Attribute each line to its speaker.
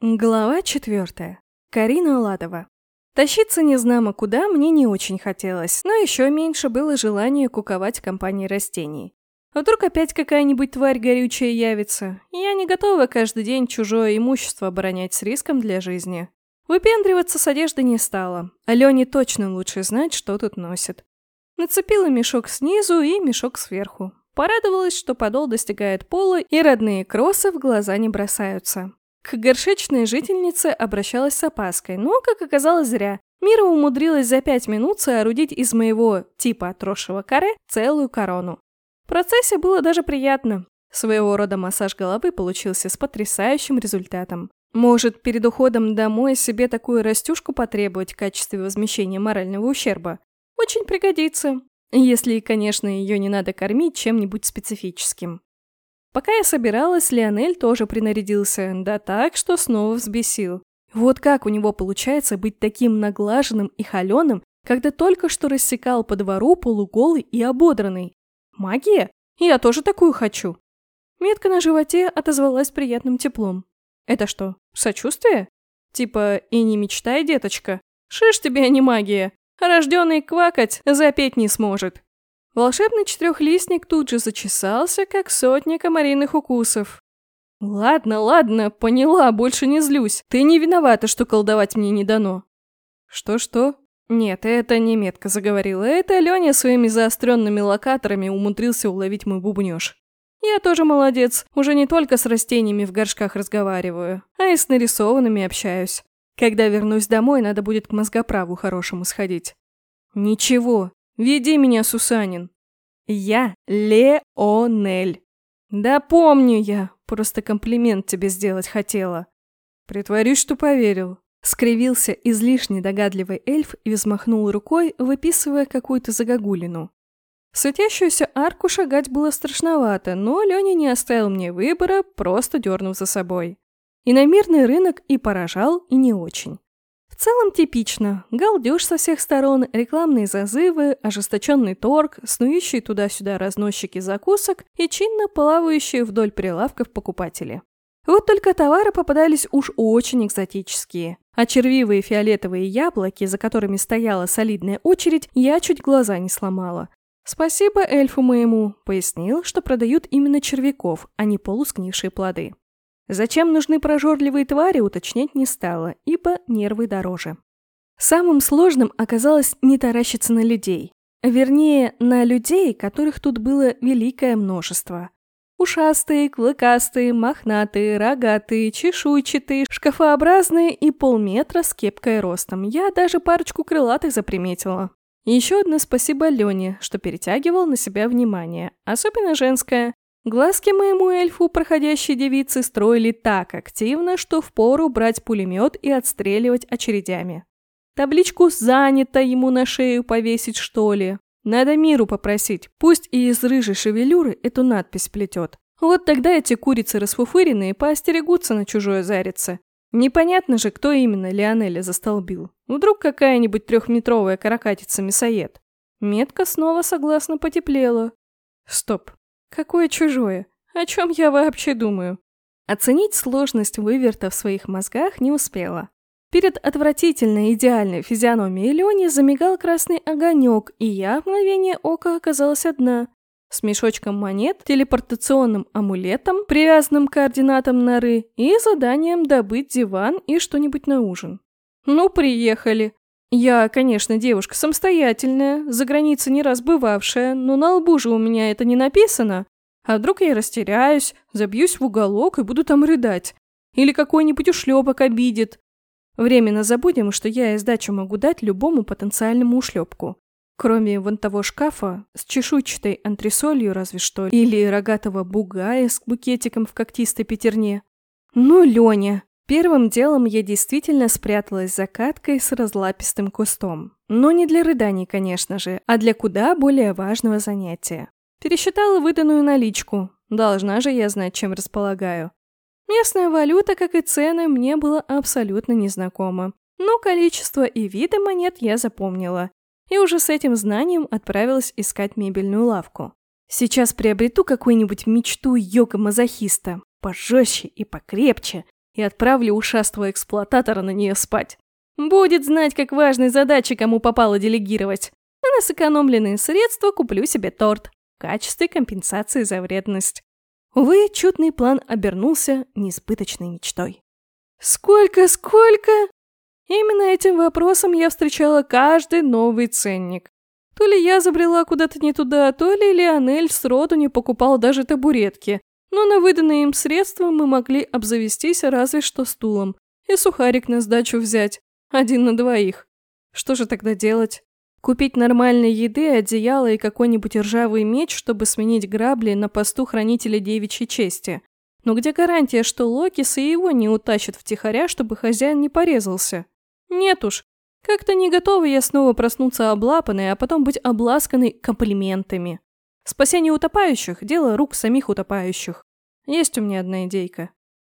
Speaker 1: Глава четвертая. Карина Ладова. Тащиться незнамо куда мне не очень хотелось, но еще меньше было желания куковать в компании растений. Вдруг опять какая-нибудь тварь горючая явится, я не готова каждый день чужое имущество оборонять с риском для жизни. Выпендриваться с одежды не стала, Алене точно лучше знать, что тут носит. Нацепила мешок снизу и мешок сверху. Порадовалась, что подол достигает пола, и родные кроссы в глаза не бросаются. К горшечной жительнице обращалась с опаской, но, как оказалось, зря. Мира умудрилась за пять минут соорудить из моего типа отросшего каре целую корону. В процессе было даже приятно. Своего рода массаж головы получился с потрясающим результатом. Может, перед уходом домой себе такую растюшку потребовать в качестве возмещения морального ущерба? Очень пригодится. Если, конечно, ее не надо кормить чем-нибудь специфическим. Пока я собиралась, Леонель тоже принарядился, да так, что снова взбесил. Вот как у него получается быть таким наглаженным и холеным, когда только что рассекал по двору полуголый и ободранный? Магия? Я тоже такую хочу. Метка на животе отозвалась приятным теплом. Это что, сочувствие? Типа, и не мечтай, деточка. Шиш тебе, а не магия. Рожденный квакать запеть не сможет. Волшебный четырехлистник тут же зачесался, как сотня комариных укусов. «Ладно, ладно, поняла, больше не злюсь. Ты не виновата, что колдовать мне не дано». «Что-что?» «Нет, это не метко заговорила. Это Леня своими заостренными локаторами умудрился уловить мой бубнёж. Я тоже молодец, уже не только с растениями в горшках разговариваю, а и с нарисованными общаюсь. Когда вернусь домой, надо будет к мозгоправу хорошему сходить». «Ничего, Веди меня, Сусанин. Я Леонель. Да помню я, просто комплимент тебе сделать хотела. Притворюсь, что поверил. Скривился излишне догадливый эльф и взмахнул рукой, выписывая какую-то загогулину. Светящуюся арку шагать было страшновато, но Леня не оставил мне выбора, просто дернув за собой. И на мирный рынок и поражал, и не очень. В целом типично. Галдеж со всех сторон, рекламные зазывы, ожесточенный торг, снующие туда-сюда разносчики закусок и чинно плавающие вдоль прилавков покупатели. Вот только товары попадались уж очень экзотические. А червивые фиолетовые яблоки, за которыми стояла солидная очередь, я чуть глаза не сломала. Спасибо эльфу моему, пояснил, что продают именно червяков, а не полускнившие плоды. Зачем нужны прожорливые твари, уточнять не стала, ибо нервы дороже. Самым сложным оказалось не таращиться на людей. Вернее, на людей, которых тут было великое множество. Ушастые, клыкастые, мохнатые, рогатые, чешуйчатые, шкафообразные и полметра с кепкой ростом. Я даже парочку крылатых заприметила. еще одно спасибо Лене, что перетягивал на себя внимание, особенно женское. Глазки моему эльфу проходящие девицы строили так активно, что впору брать пулемет и отстреливать очередями. Табличку «Занято» ему на шею повесить, что ли? Надо миру попросить, пусть и из рыжей шевелюры эту надпись плетет. Вот тогда эти курицы расфуфыренные поостерегутся на чужое зарице. Непонятно же, кто именно Лионеля застолбил. Вдруг какая-нибудь трехметровая каракатица-мясоед. Метка снова согласно потеплела. Стоп, Какое чужое? О чем я вообще думаю? Оценить сложность выверта в своих мозгах не успела. Перед отвратительной идеальной физиономией Лени замигал красный огонек, и я в мгновение ока оказалась одна. С мешочком монет, телепортационным амулетом, привязанным к координатам норы и заданием добыть диван и что-нибудь на ужин. Ну, приехали. Я, конечно, девушка самостоятельная, за границей не раз бывавшая, но на лбу же у меня это не написано. А вдруг я растеряюсь, забьюсь в уголок и буду там рыдать? Или какой-нибудь ушлепок обидит? Временно забудем, что я и сдачу могу дать любому потенциальному ушлепку. Кроме вон того шкафа с чешуйчатой антресолью разве что, или рогатого бугая с букетиком в когтистой пятерне. Ну, Леня, Первым делом я действительно спряталась за каткой с разлапистым кустом. Но не для рыданий, конечно же, а для куда более важного занятия. Пересчитала выданную наличку. Должна же я знать, чем располагаю. Местная валюта, как и цены, мне было абсолютно незнакомо. Но количество и виды монет я запомнила. И уже с этим знанием отправилась искать мебельную лавку. Сейчас приобрету какую-нибудь мечту йога-мазохиста, пожестче и покрепче, и отправлю ушастого эксплуататора на нее спать. Будет знать, как важные задачи кому попало делегировать. А на сэкономленные средства куплю себе торт в качестве компенсации за вредность. Увы, чудный план обернулся несбыточной мечтой. Сколько, сколько? Именно этим вопросом я встречала каждый новый ценник. То ли я забрела куда-то не туда, то ли Лионель сроду не покупал даже табуретки, но на выданные им средства мы могли обзавестись разве что стулом и сухарик на сдачу взять, один на двоих. Что же тогда делать? Купить нормальной еды, одеяло и какой-нибудь ржавый меч, чтобы сменить грабли на посту хранителя девичьей чести. Но где гарантия, что Локис и его не утащат втихаря, чтобы хозяин не порезался? Нет уж, как-то не готова я снова проснуться облапанной, а потом быть обласканной комплиментами. Спасение утопающих – дело рук самих утопающих. Есть у меня одна идейка.